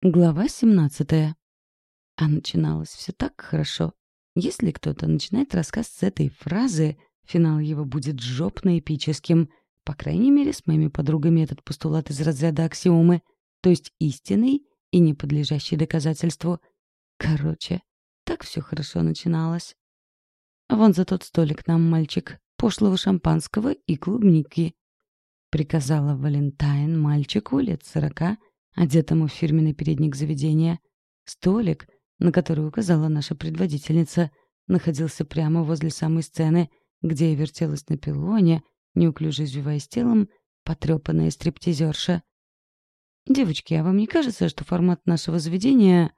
Глава 17. А начиналось все так хорошо. Если кто-то начинает рассказ с этой фразы, финал его будет жопно-эпическим. По крайней мере, с моими подругами этот постулат из разряда аксиомы, то есть истинный и не подлежащий доказательству. Короче, так все хорошо начиналось. «Вон за тот столик нам, мальчик, пошлого шампанского и клубники», — приказала Валентайн мальчику лет сорока — одетому в фирменный передник заведения. Столик, на который указала наша предводительница, находился прямо возле самой сцены, где я вертелась на пилоне, неуклюже извиваясь телом, потрепанная стриптизерша. «Девочки, а вам не кажется, что формат нашего заведения...»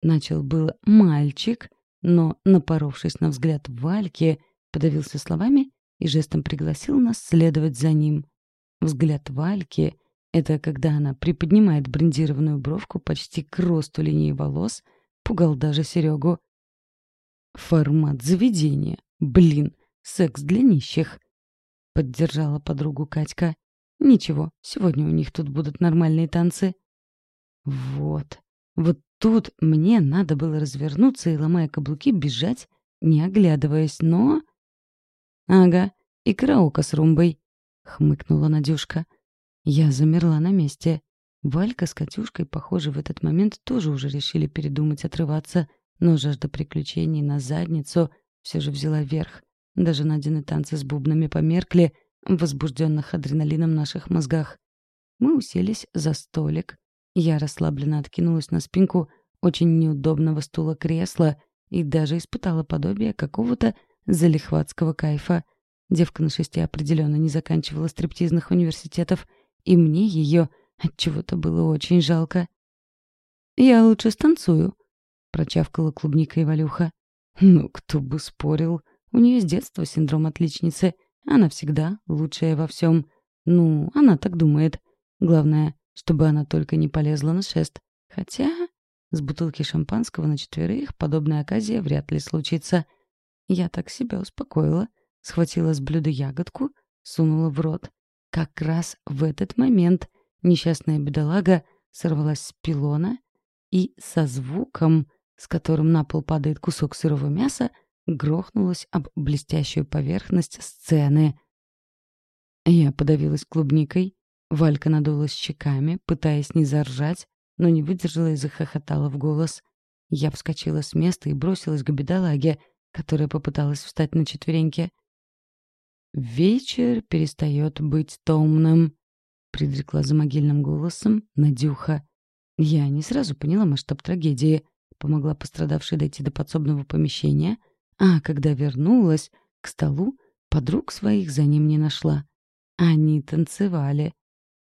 Начал был мальчик, но, напоровшись на взгляд Вальки, подавился словами и жестом пригласил нас следовать за ним. Взгляд Вальки — это когда она приподнимает брендированную бровку почти к росту линии волос, пугал даже Серегу. «Формат заведения. Блин, секс для нищих», — поддержала подругу Катька. «Ничего, сегодня у них тут будут нормальные танцы». «Вот, вот тут мне надо было развернуться и, ломая каблуки, бежать, не оглядываясь, но...» «Ага, и караока с румбой», — хмыкнула Надюшка. «Ага». Я замерла на месте. Валька с Катюшкой, похоже, в этот момент тоже уже решили передумать отрываться, но жажда приключений на задницу все же взяла верх. Даже Надины танцы с бубнами померкли, возбужденных адреналином наших мозгах. Мы уселись за столик. Я расслабленно откинулась на спинку очень неудобного стула кресла и даже испытала подобие какого-то залихватского кайфа. Девка на шесте определенно не заканчивала стриптизных университетов — и мне ее от чего-то было очень жалко. «Я лучше станцую», — прочавкала клубника Валюха. «Ну, кто бы спорил. У нее с детства синдром отличницы. Она всегда лучшая во всем. Ну, она так думает. Главное, чтобы она только не полезла на шест. Хотя с бутылки шампанского на четверых подобная оказия вряд ли случится. Я так себя успокоила, схватила с блюда ягодку, сунула в рот. Как раз в этот момент несчастная бедолага сорвалась с пилона и со звуком, с которым на пол падает кусок сырого мяса, грохнулась об блестящую поверхность сцены. Я подавилась клубникой, Валька надулась щеками, пытаясь не заржать, но не выдержала и захохотала в голос. Я вскочила с места и бросилась к бедолаге, которая попыталась встать на четвереньки — «Вечер перестает быть томным», — предрекла за могильным голосом Надюха. Я не сразу поняла масштаб трагедии, помогла пострадавшей дойти до подсобного помещения, а когда вернулась к столу, подруг своих за ним не нашла. Они танцевали.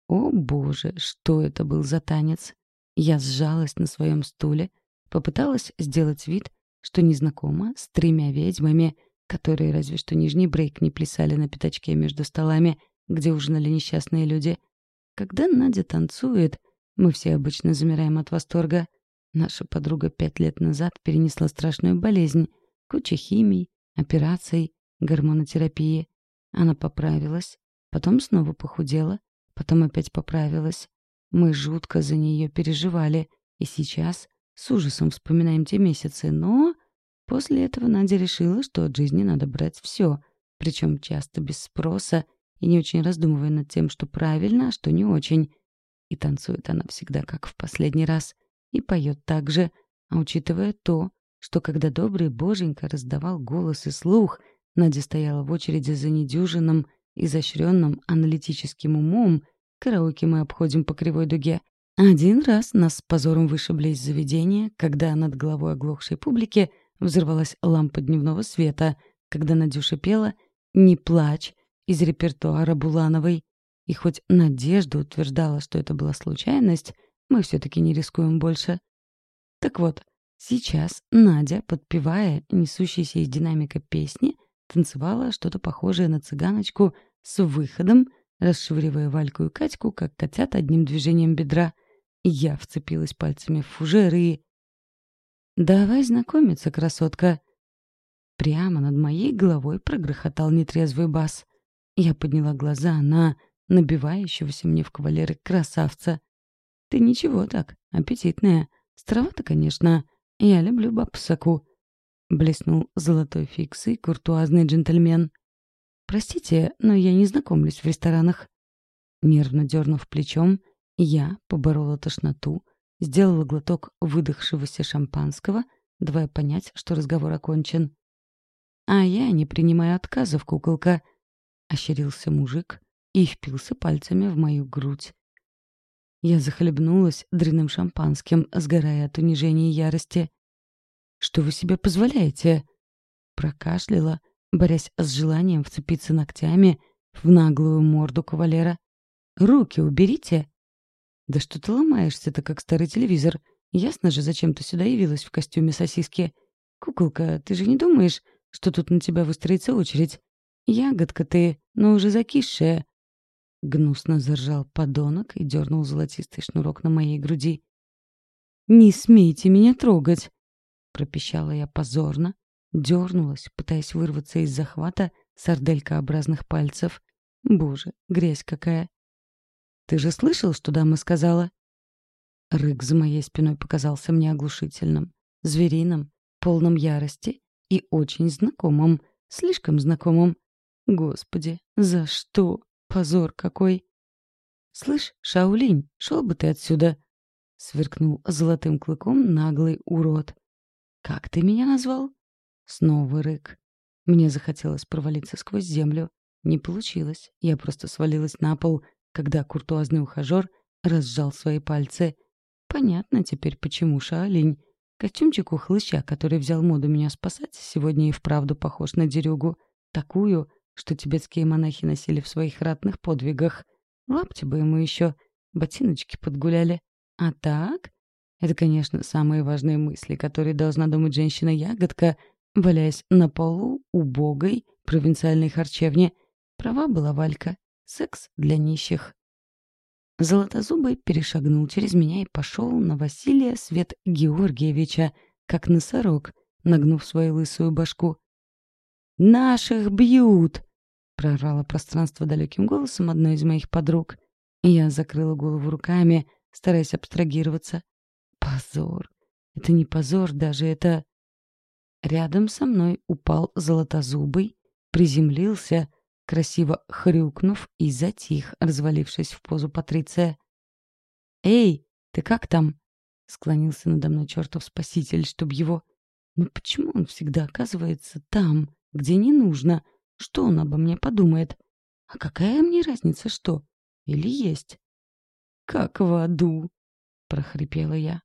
О боже, что это был за танец! Я сжалась на своем стуле, попыталась сделать вид, что незнакома с тремя ведьмами — которые разве что нижний брейк не плясали на пятачке между столами, где ужинали несчастные люди. Когда Надя танцует, мы все обычно замираем от восторга. Наша подруга пять лет назад перенесла страшную болезнь, куча химий, операций, гормонотерапии. Она поправилась, потом снова похудела, потом опять поправилась. Мы жутко за нее переживали, и сейчас с ужасом вспоминаем те месяцы, но После этого Надя решила, что от жизни надо брать все, причем часто без спроса и не очень раздумывая над тем, что правильно, а что не очень. И танцует она всегда, как в последний раз, и поет так же, а учитывая то, что когда добрый боженька раздавал голос и слух, Надя стояла в очереди за недюжинным, изощренным аналитическим умом, караоке мы обходим по кривой дуге. Один раз нас с позором вышибли из заведения, когда над головой оглохшей публики — Взорвалась лампа дневного света, когда Надюша пела «Не плачь» из репертуара Булановой. И хоть Надежда утверждала, что это была случайность, мы все-таки не рискуем больше. Так вот, сейчас Надя, подпевая несущейся из динамика песни, танцевала что-то похожее на цыганочку с выходом, расшвыривая Вальку и Катьку, как котят, одним движением бедра. Я вцепилась пальцами в фужеры и... «Давай знакомиться, красотка!» Прямо над моей головой прогрохотал нетрезвый бас. Я подняла глаза на набивающегося мне в кавалеры красавца. «Ты ничего так, аппетитная. Старовато, конечно. Я люблю баб — блеснул золотой фикс и куртуазный джентльмен. «Простите, но я не знакомлюсь в ресторанах». Нервно дернув плечом, я поборола тошноту, сделала глоток выдохшегося шампанского, давая понять, что разговор окончен. «А я не принимаю отказов, куколка», — ощерился мужик и впился пальцами в мою грудь. Я захлебнулась дряным шампанским, сгорая от унижения и ярости. «Что вы себе позволяете?» Прокашляла, борясь с желанием вцепиться ногтями в наглую морду кавалера. «Руки уберите!» «Да что ты ломаешься-то, как старый телевизор? Ясно же, зачем ты сюда явилась в костюме сосиски. Куколка, ты же не думаешь, что тут на тебя выстроится очередь? Ягодка ты, но уже закисшая». Гнусно заржал подонок и дернул золотистый шнурок на моей груди. «Не смейте меня трогать!» Пропищала я позорно, дернулась, пытаясь вырваться из захвата сарделькообразных пальцев. «Боже, грязь какая!» Ты же слышал, что дама сказала?» Рык за моей спиной показался мне оглушительным, звериным, полным ярости и очень знакомым, слишком знакомым. Господи, за что? Позор какой! «Слышь, Шаулинь, шел бы ты отсюда!» — сверкнул золотым клыком наглый урод. «Как ты меня назвал?» Снова рык. Мне захотелось провалиться сквозь землю. Не получилось. Я просто свалилась на пол, когда куртуазный ухажер разжал свои пальцы. Понятно теперь, почему шаолинь. Костюмчик у хлыща, который взял моду меня спасать, сегодня и вправду похож на дерюгу. Такую, что тибетские монахи носили в своих ратных подвигах. Лапти бы ему еще, ботиночки подгуляли. А так? Это, конечно, самые важные мысли, которые должна думать женщина-ягодка, валяясь на полу убогой провинциальной харчевни. Права была Валька. Секс для нищих. Золотозубый перешагнул через меня и пошел на Василия Свет Георгиевича, как носорог, нагнув свою лысую башку. «Наших бьют!» — прорвало пространство далеким голосом одной из моих подруг. Я закрыла голову руками, стараясь абстрагироваться. «Позор! Это не позор даже, это...» Рядом со мной упал золотозубый, приземлился — красиво хрюкнув и затих, развалившись в позу Патриция. «Эй, ты как там?» — склонился надо мной чертов спаситель, чтоб его... «Ну почему он всегда оказывается там, где не нужно? Что он обо мне подумает? А какая мне разница, что? Или есть?» «Как в аду!» — прохрипела я.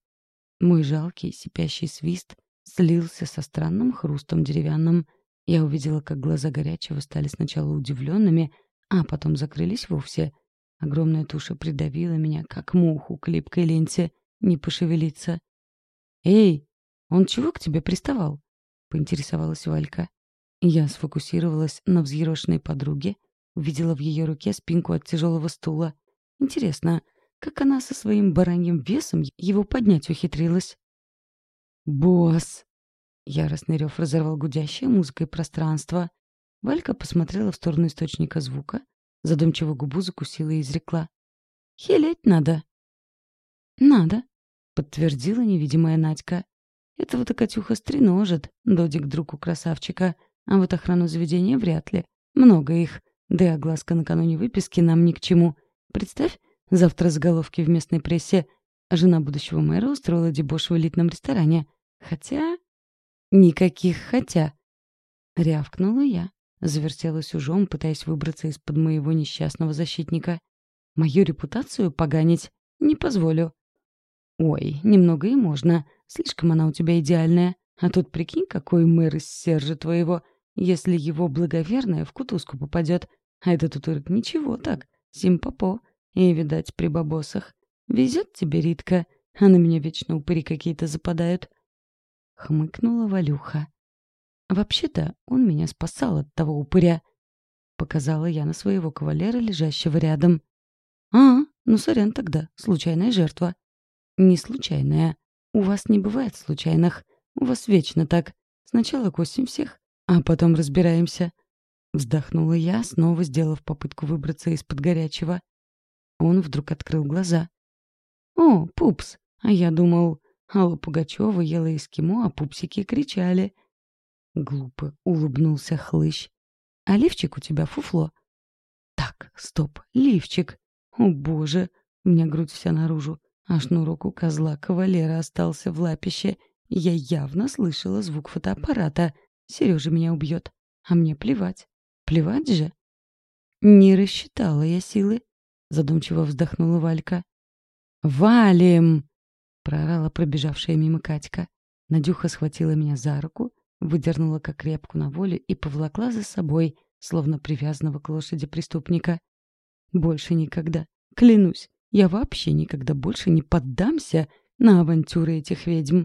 Мой жалкий сипящий свист слился со странным хрустом деревянным — я увидела, как глаза горячего стали сначала удивленными, а потом закрылись вовсе. Огромная туша придавила меня, как муху к липкой ленте, не пошевелиться. «Эй, он чего к тебе приставал?» — поинтересовалась Валька. Я сфокусировалась на взъерошенной подруге, увидела в ее руке спинку от тяжелого стула. Интересно, как она со своим бараньим весом его поднять ухитрилась? «Босс!» Яростный рев разорвал гудящее музыкой пространство. Валька посмотрела в сторону источника звука, задумчиво губу закусила и изрекла. «Хилять надо». «Надо», — подтвердила невидимая Надька. "Это вот и Катюха стреножит, додик друг у красавчика, а вот охрану заведения вряд ли. Много их. Да и огласка накануне выписки нам ни к чему. Представь, завтра заголовки в местной прессе. Жена будущего мэра устроила дебош в элитном ресторане. Хотя...» Никаких хотя. Рявкнула я, завертелась ужом, пытаясь выбраться из-под моего несчастного защитника. Мою репутацию поганить не позволю. Ой, немного и можно. Слишком она у тебя идеальная. А тут прикинь, какой мэр из Сержа твоего, если его благоверная в кутузку попадет. А этот утырок ничего так, симпопо. И, видать, при бабосах. Везет тебе, Ритка, а на меня вечно упыри какие-то западают. — хмыкнула Валюха. «Вообще-то он меня спасал от того упыря», — показала я на своего кавалера, лежащего рядом. «А, ну сорян тогда, случайная жертва». «Не случайная. У вас не бывает случайных. У вас вечно так. Сначала косим всех, а потом разбираемся». Вздохнула я, снова сделав попытку выбраться из-под горячего. Он вдруг открыл глаза. «О, пупс, а я думал, Алла Пугачева ела эскимо, а пупсики кричали. Глупо улыбнулся хлыщ. «А лифчик у тебя фуфло?» «Так, стоп, лифчик. О, боже!» У меня грудь вся наружу, а шнурок у козла кавалера остался в лапище. Я явно слышала звук фотоаппарата. Сережа меня убьет. А мне плевать. Плевать же. Не рассчитала я силы. Задумчиво вздохнула Валька. «Валим!» проорала пробежавшая мимо Катька. Надюха схватила меня за руку, выдернула как репку на волю и повлакла за собой, словно привязанного к лошади преступника. Больше никогда, клянусь, я вообще никогда больше не поддамся на авантюры этих ведьм.